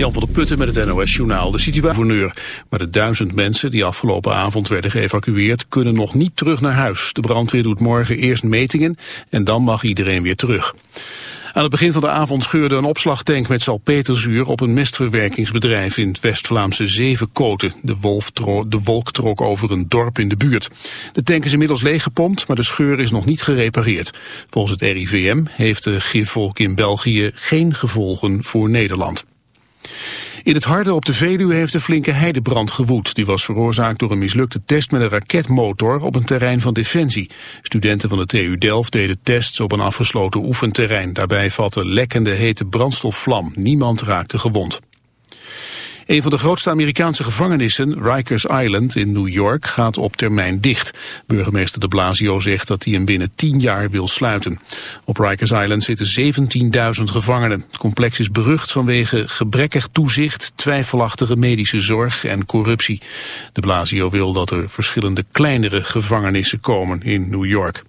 Jan van der Putten met het NOS-journaal. De situatie Maar de duizend mensen die afgelopen avond werden geëvacueerd... kunnen nog niet terug naar huis. De brandweer doet morgen eerst metingen en dan mag iedereen weer terug. Aan het begin van de avond scheurde een opslagtank met salpeterzuur op een mestverwerkingsbedrijf in het West-Vlaamse Zevenkoten. De, wolf de wolk trok over een dorp in de buurt. De tank is inmiddels leeggepompt, maar de scheur is nog niet gerepareerd. Volgens het RIVM heeft de gifvolk in België geen gevolgen voor Nederland. In het harde op de Veluwe heeft een flinke heidebrand gewoed. Die was veroorzaakt door een mislukte test met een raketmotor op een terrein van Defensie. Studenten van de TU Delft deden tests op een afgesloten oefenterrein. Daarbij vatte lekkende hete brandstofvlam. Niemand raakte gewond. Een van de grootste Amerikaanse gevangenissen, Rikers Island in New York, gaat op termijn dicht. Burgemeester de Blasio zegt dat hij hem binnen 10 jaar wil sluiten. Op Rikers Island zitten 17.000 gevangenen. Het complex is berucht vanwege gebrekkig toezicht, twijfelachtige medische zorg en corruptie. De Blasio wil dat er verschillende kleinere gevangenissen komen in New York.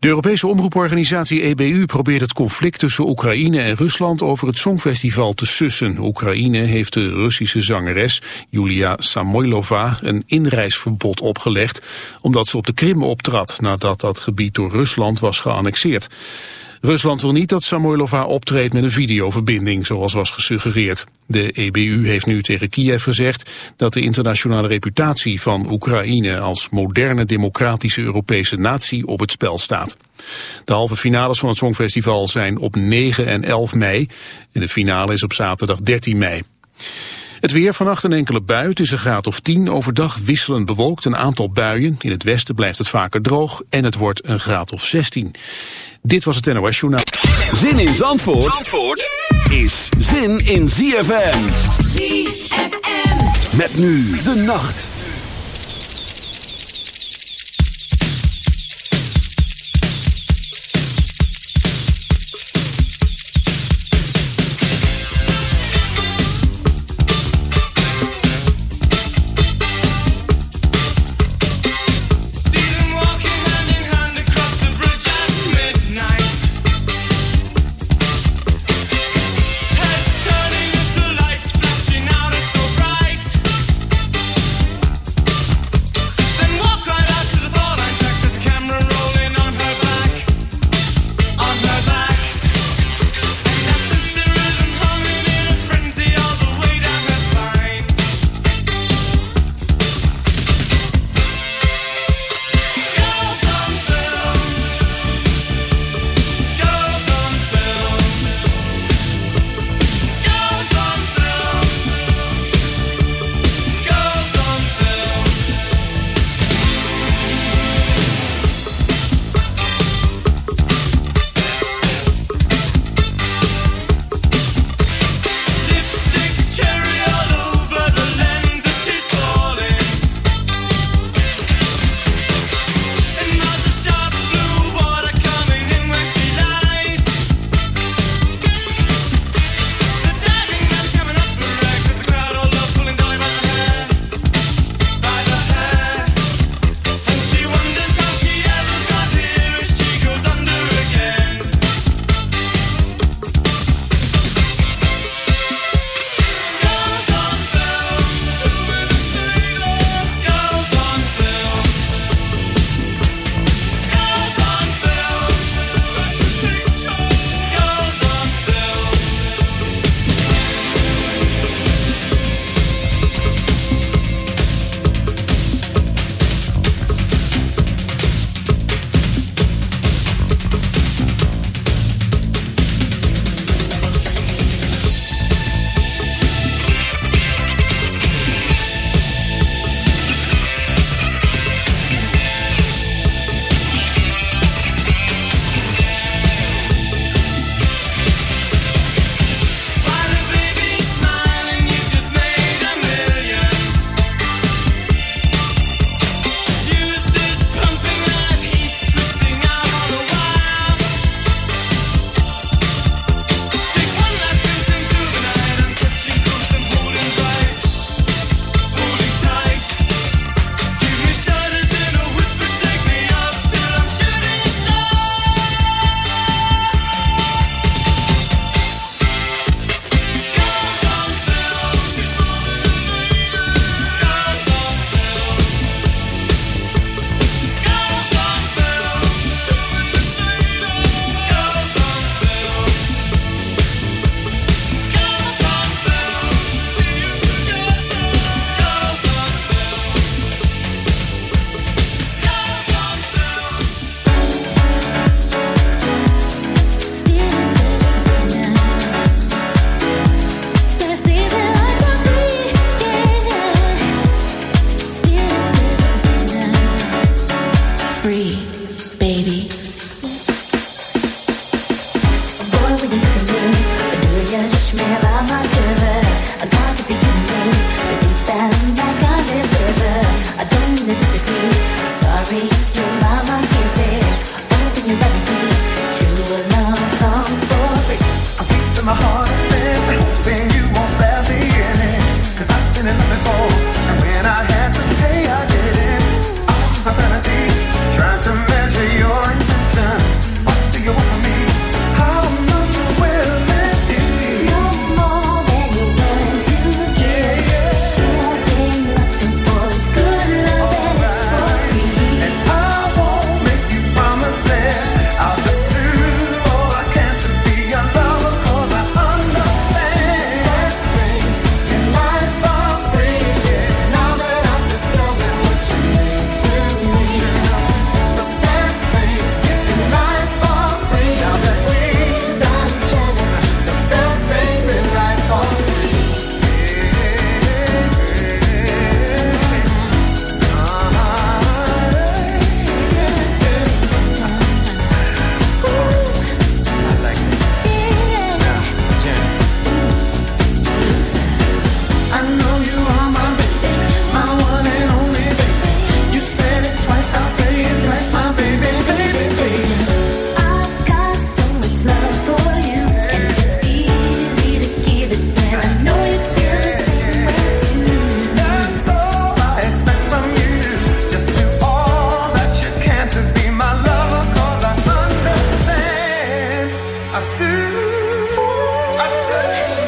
De Europese omroeporganisatie EBU probeert het conflict tussen Oekraïne en Rusland over het Songfestival te sussen. Oekraïne heeft de Russische zangeres Julia Samoylova een inreisverbod opgelegd omdat ze op de Krim optrad nadat dat gebied door Rusland was geannexeerd. Rusland wil niet dat Samoylova optreedt met een videoverbinding, zoals was gesuggereerd. De EBU heeft nu tegen Kiev gezegd dat de internationale reputatie van Oekraïne als moderne democratische Europese natie op het spel staat. De halve finales van het Songfestival zijn op 9 en 11 mei en de finale is op zaterdag 13 mei. Het weer vannacht een enkele bui, het is een graad of 10. Overdag wisselend bewolkt, een aantal buien. In het westen blijft het vaker droog en het wordt een graad of 16. Dit was het NOS Journaal. Zin in Zandvoort, Zandvoort is zin in ZFM. ZFM. Met nu de nacht. free. I tell you.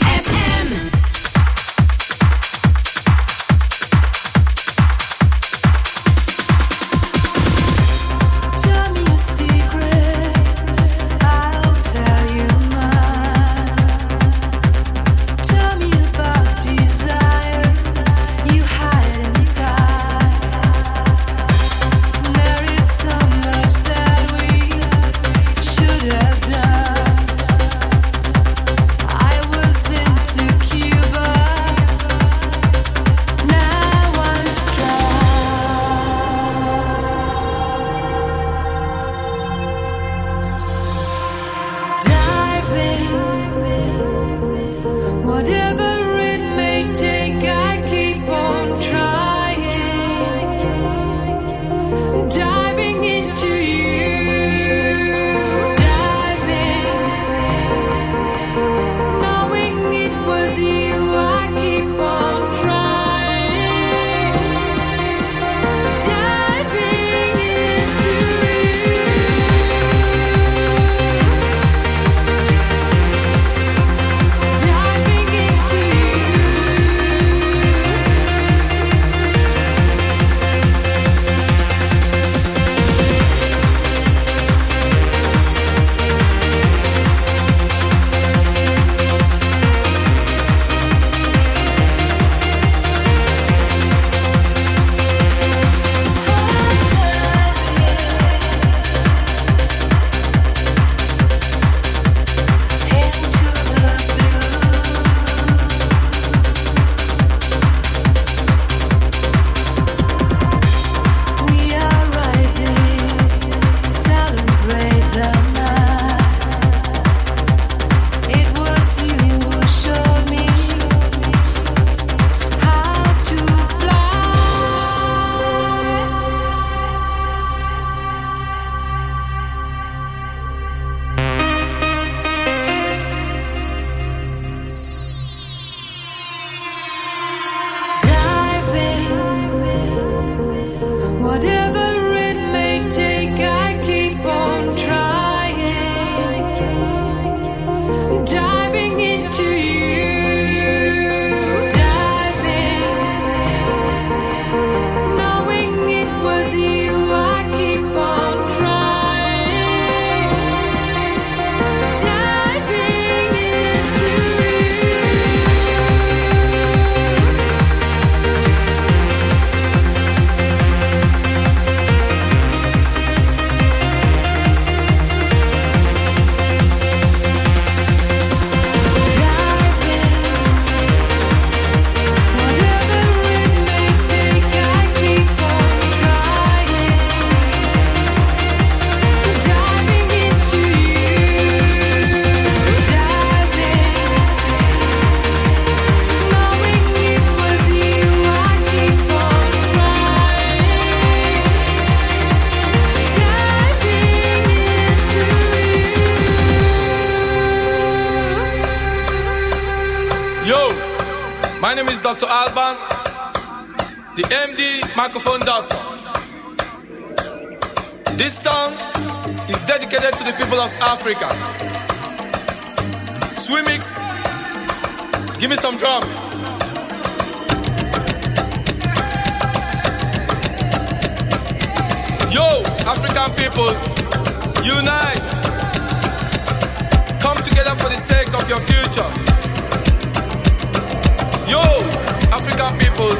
people,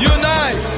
unite.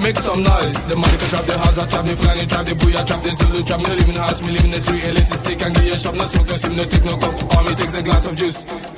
Make some noise. The money can trap the house, I trap the flying, trap the booyah, trap the Zulu, trap me, live in the house, me live in the street, elitist, stick and get your shop, no smoke, no sim, no take no. All me takes a glass of juice.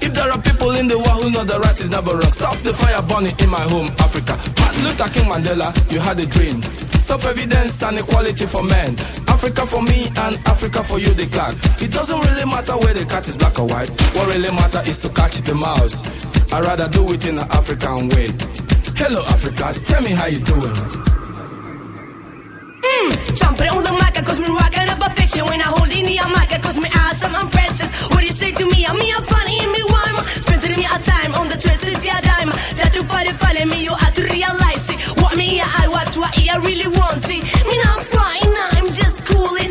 If there are people in the world who know the right is never wrong, stop the fire burning in my home, Africa. Martin Luther King Mandela, you had a dream. Stop evidence and equality for men. Africa for me and Africa for you, the clan. It doesn't really matter where the cat is black or white. What really matters is to catch the mouse. I'd rather do it in an African way. Hello, Africa, tell me how you doing. Hmm, jumping on the mic, cause me rocking up a fiction when I hold in the mic, cause me awesome, I'm Francis. What do you say to me? I'm me, I'm funny, and me To find me, you have to realize it. What me, I watch what I really want it. Me not flying, I'm just cooling.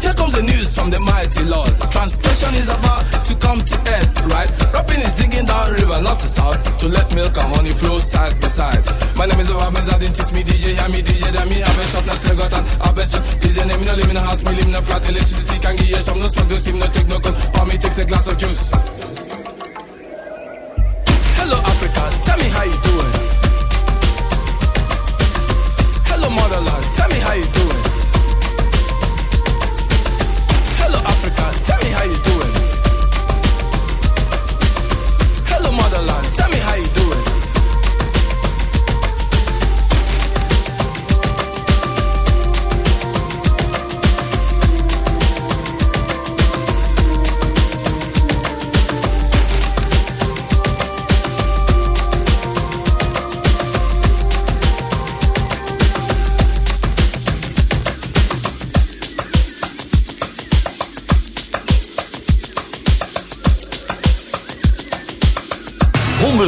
Here comes the news from the mighty Lord. Translation is about to come to end, right? Rapping is digging down river, not to south, to let milk and honey flow side by side. My name is Obamiz, I teach me DJ, hear me DJ, then me have a shop, now still got an have a shop. DJ name, me no live in a house, me live in a flat, electricity can give you some, no smoke, no steam, no take no cold, or me takes a glass of juice. Hello Africa, tell me how you doing.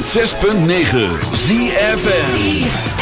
106.9 ZFN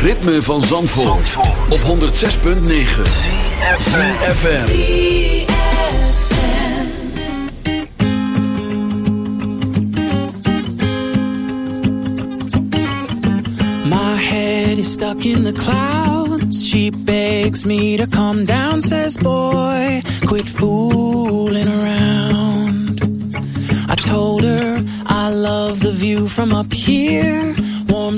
ritme van Zandvoort, op 106.9 CFFM My head is stuck in the clouds. She begs me to come down Says boy, quit fooling around. I told her I love the view from up here.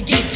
gotta get